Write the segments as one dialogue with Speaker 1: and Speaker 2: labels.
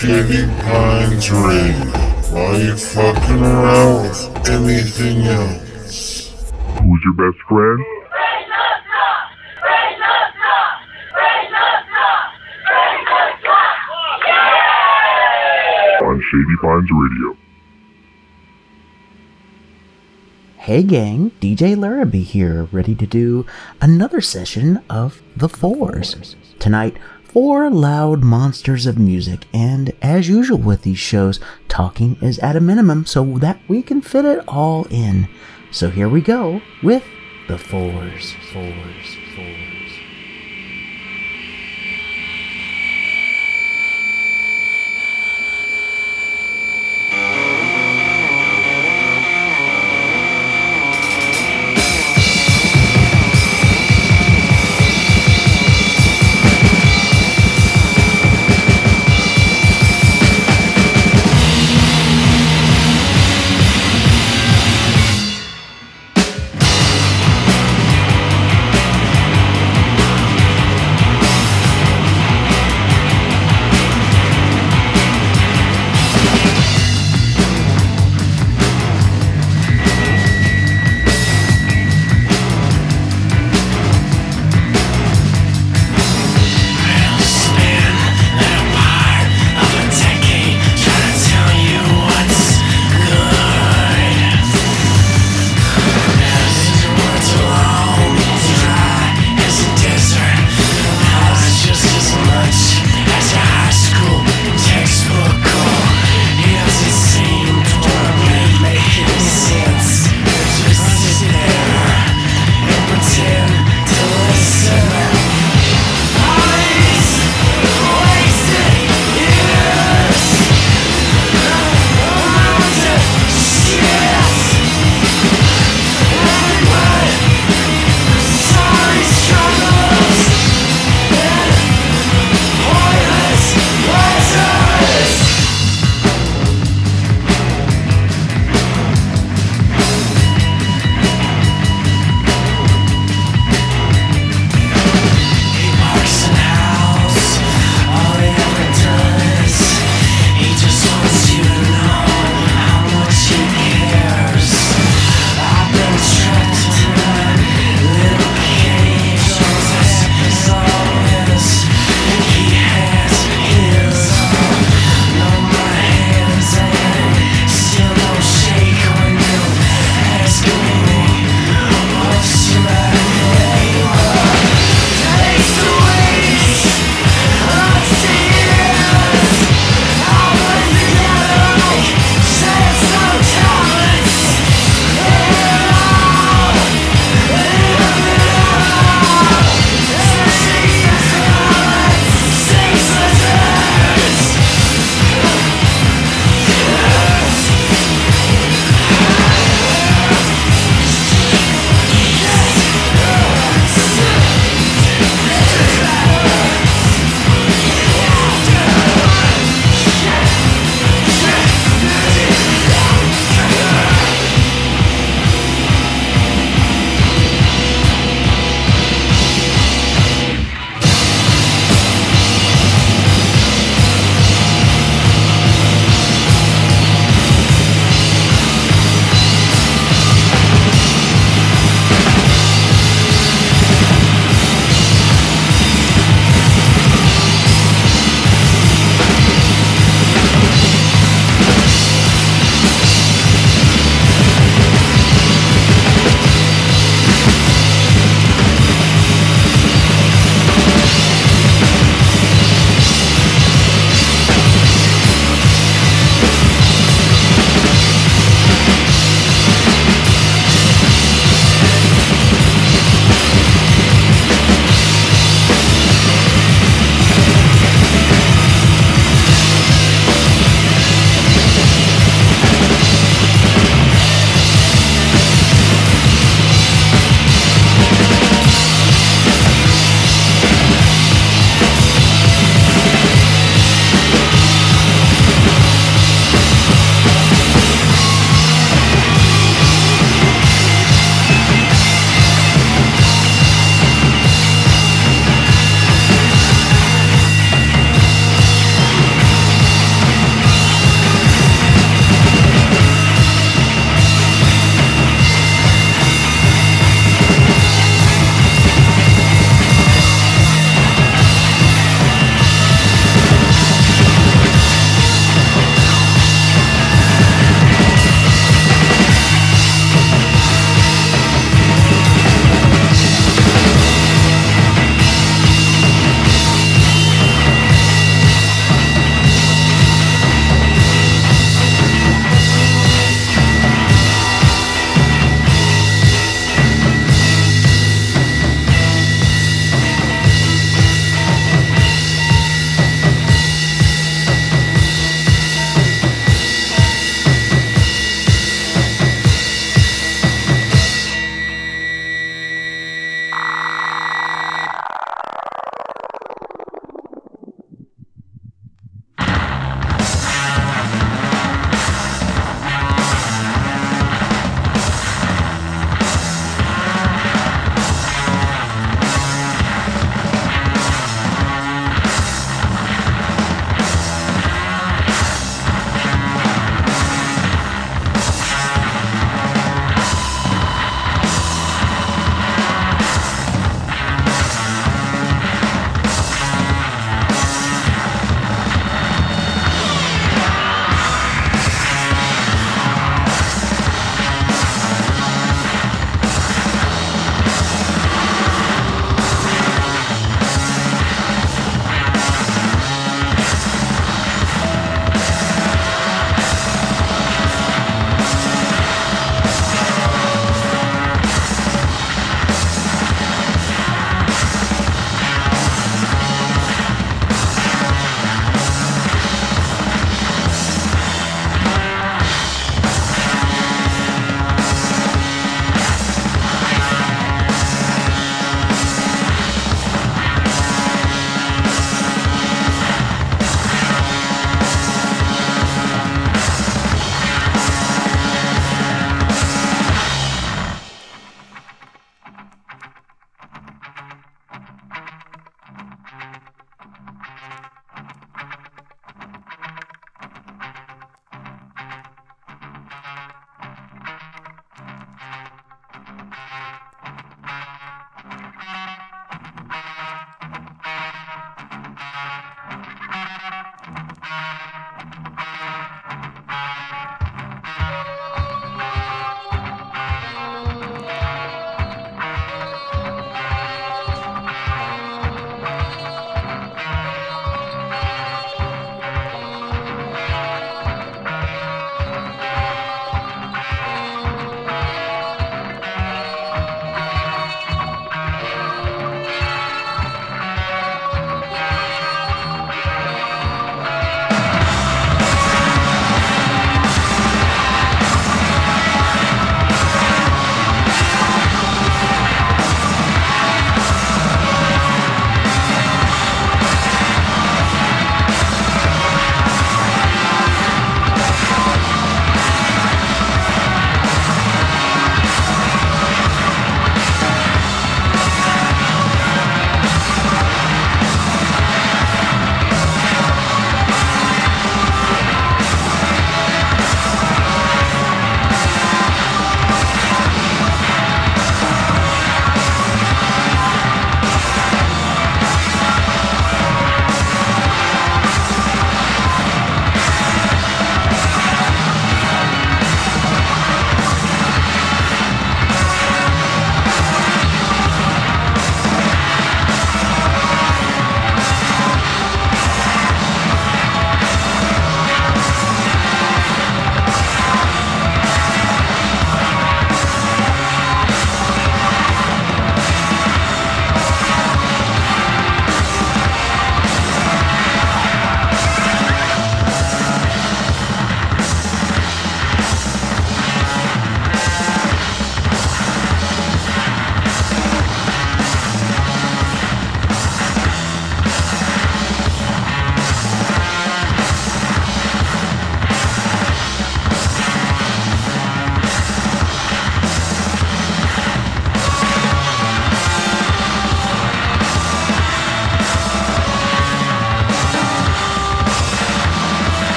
Speaker 1: Shady Pines Radio. Why you fucking around with anything else?
Speaker 2: Who's your best friend? On Shady Pines Radio.
Speaker 3: Hey gang, DJ Larraby here, ready to do another session of The Fours. Tonight, four loud monsters of music, and as usual with these shows, talking is at a minimum so that we can fit it all in. So here we go with The Fours. Fours. Fours.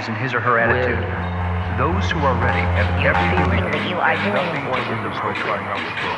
Speaker 4: Changes in his or her attitude. Those who are ready have
Speaker 5: Your
Speaker 4: every
Speaker 5: feeling
Speaker 4: reason
Speaker 5: that you are doing
Speaker 6: Get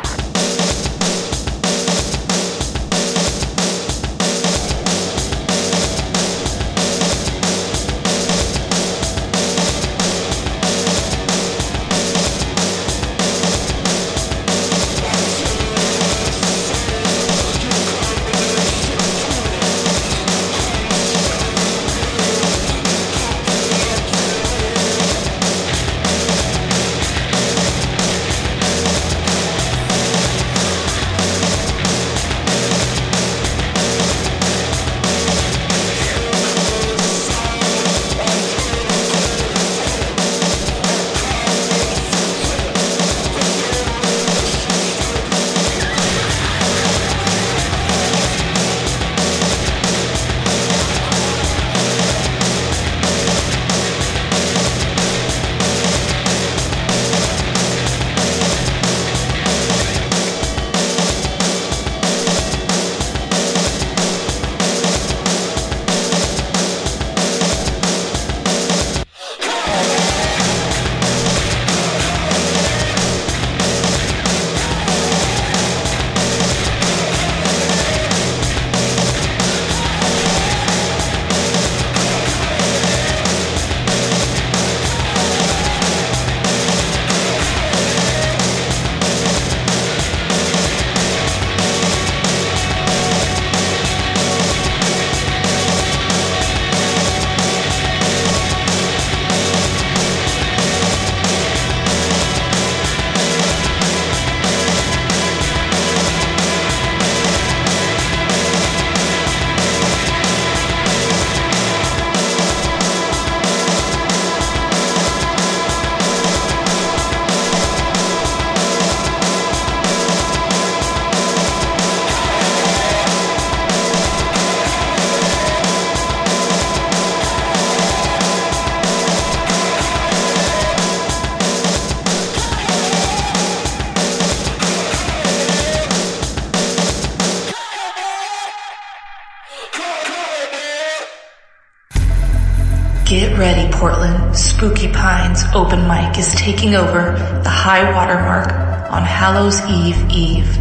Speaker 6: Pines open mic is taking over the high water mark on Hallows Eve Eve.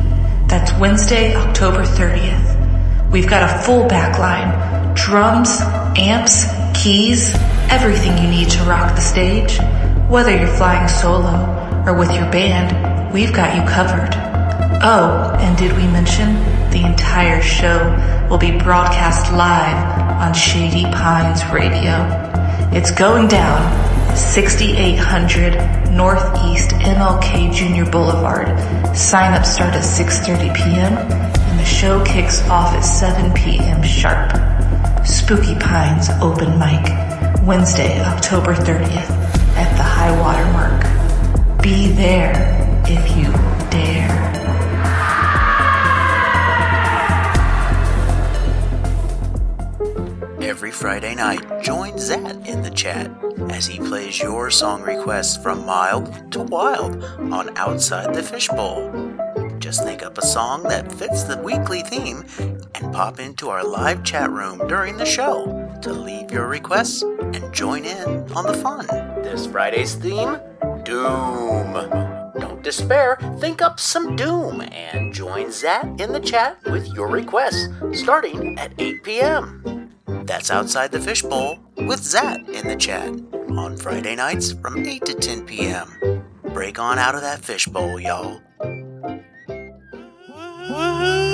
Speaker 6: That's Wednesday, October 30th. We've got a full back line. Drums, amps, keys, everything you need to rock the stage. Whether you're flying solo or with your band, we've got you covered. Oh, and did we mention the entire show will be broadcast live on Shady Pines Radio? It's going down 6800 Northeast MLK Junior Boulevard. Sign up start at 6:30 p.m. and the show kicks off at 7 p.m. sharp. Spooky Pines open mic Wednesday, October 30th at the high water mark. Be there if you
Speaker 3: Friday night, join Zat in the chat as he plays your song requests from mild to wild on Outside the Fishbowl. Just think up a song that fits the weekly theme and pop into our live chat room during the show to leave your requests and join in on the fun. This Friday's theme Doom. Don't despair, think up some Doom and join Zat in the chat with your requests starting at 8 p.m. That's Outside the Fishbowl with Zat in the chat on Friday nights from 8 to 10 p.m. Break on out of that fishbowl, y'all.
Speaker 1: Thank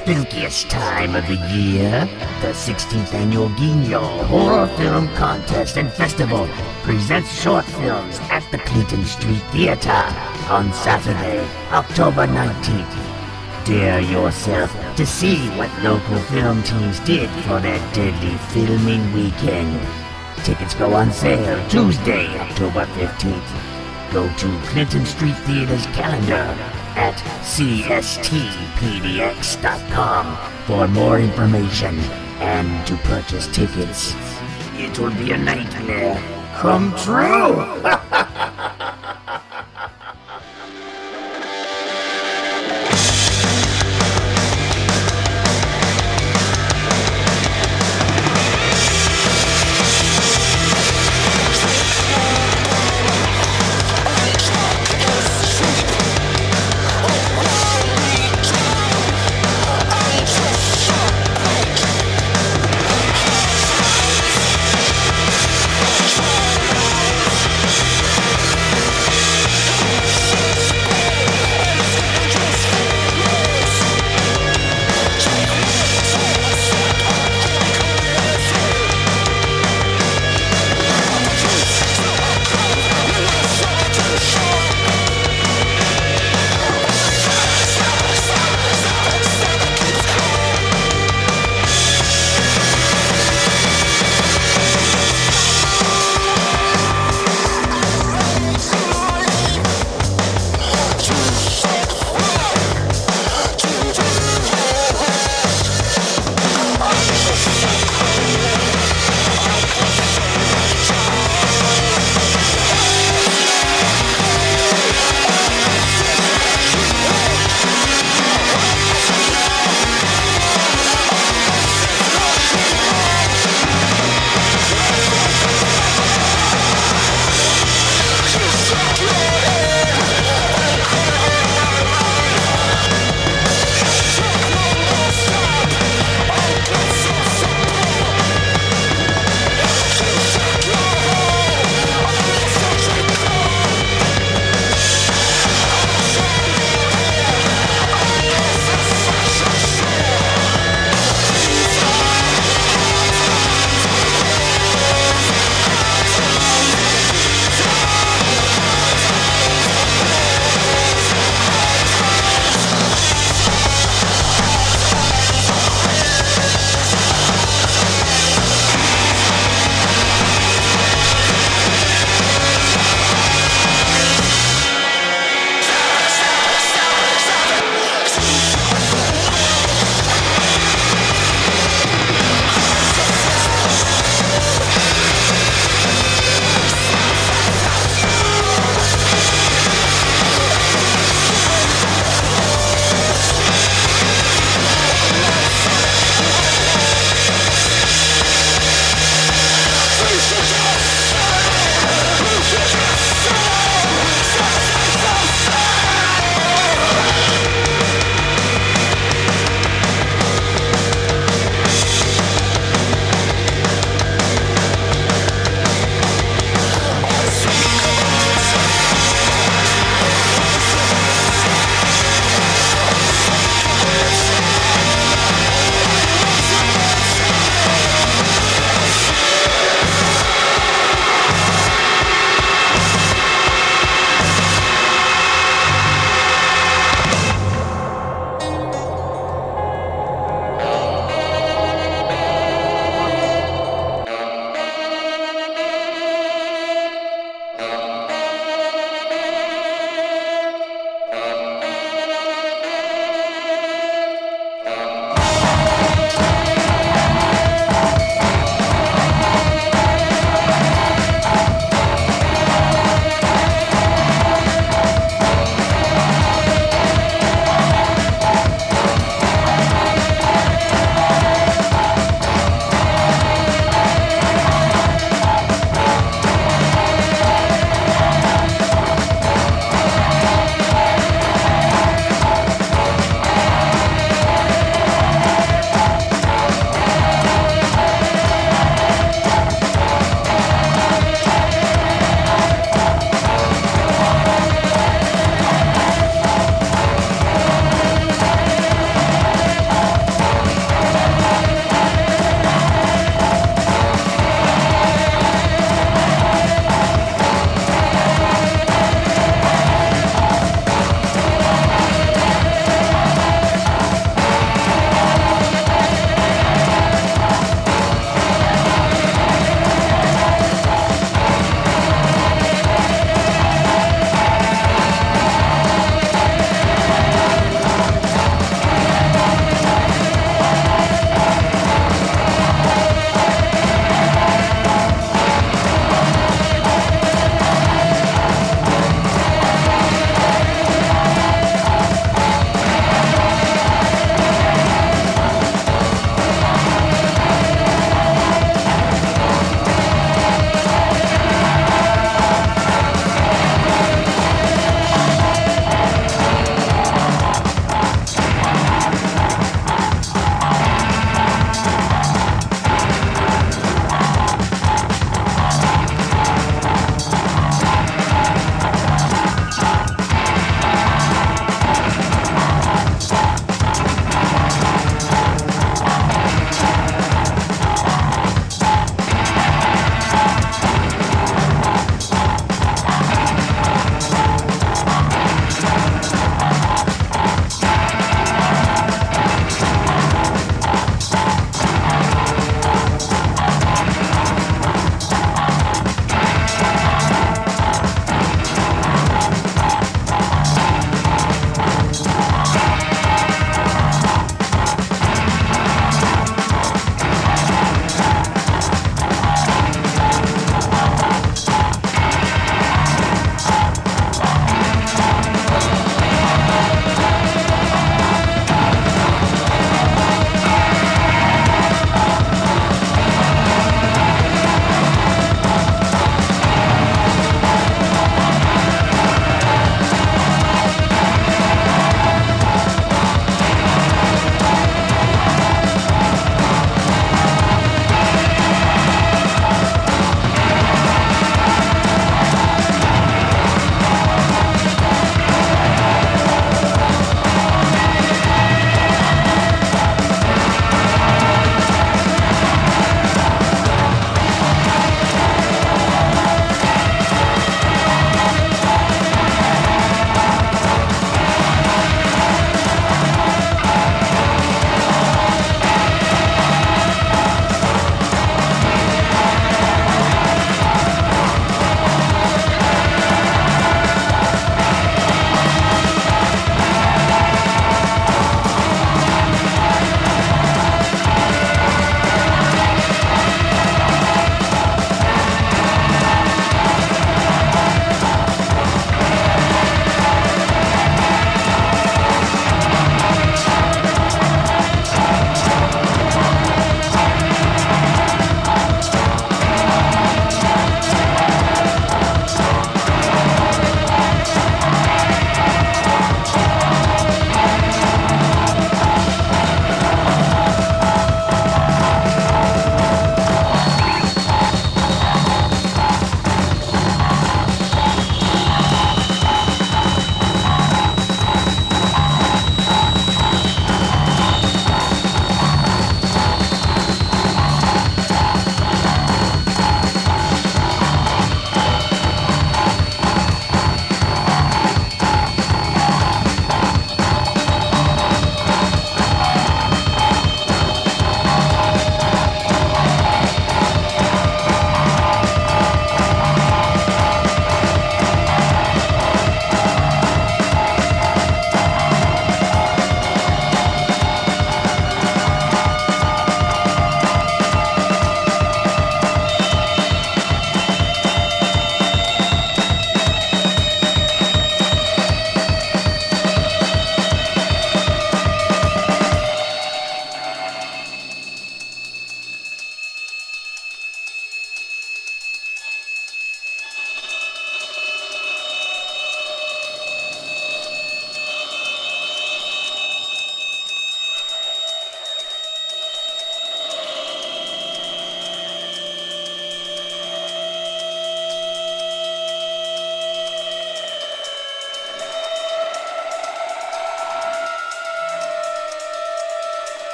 Speaker 7: spookiest time of the year? The 16th annual Guignol Horror Film Contest and Festival presents short films at the Clinton Street Theater on Saturday, October 19th. Dare yourself to see what local film teams did for their deadly filming weekend. Tickets go on sale Tuesday, October 15th. Go to Clinton Street Theater's calendar at cstpdx.com for more information and to purchase tickets. It will be a nightmare come true.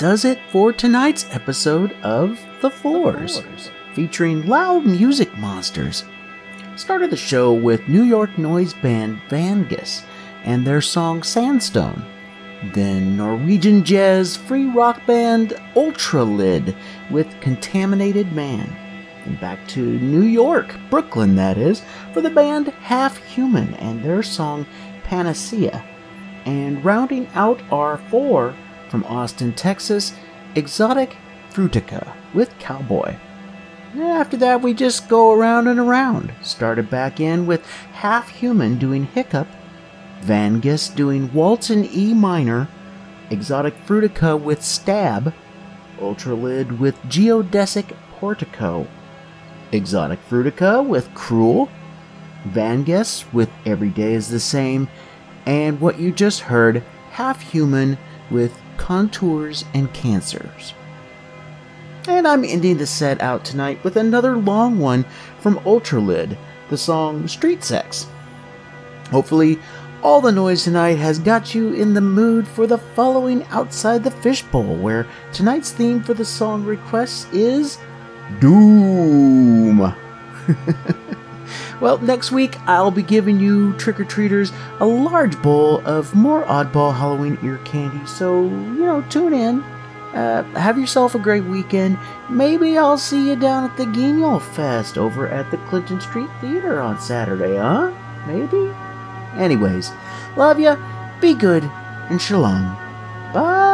Speaker 3: does it for tonight's episode of The Fours, featuring loud music monsters. Started the show with New York noise band Vangas and their song Sandstone. Then Norwegian jazz free rock band Ultralyd with Contaminated Man. And back to New York, Brooklyn that is, for the band Half Human and their song Panacea. And rounding out our four from Austin, Texas, Exotic Fruitica with Cowboy. After that, we just go around and around. Started back in with Half Human doing Hiccup, Van Vangas doing Waltz in E minor, Exotic Fruitica with Stab, Ultralyd with Geodesic Portico, Exotic Fruitica with Cruel, Vangas with Every Day is the Same, and what you just heard, Half Human with Contours and Cancers. And I'm ending the set out tonight with another long one from Ultralyd, the song Street Sex. Hopefully, all the noise tonight has got you in the mood for the following Outside the Fishbowl, where tonight's theme for the song requests is Doom. well, next week I'll be giving you trick or treaters a large bowl of more oddball Halloween ear candy, so, you know, tune in. Uh, have yourself a great weekend. Maybe I'll see you down at the Guignol Fest over at the Clinton Street Theater on Saturday, huh? Maybe? Anyways, love ya, be good, and shalom. Bye.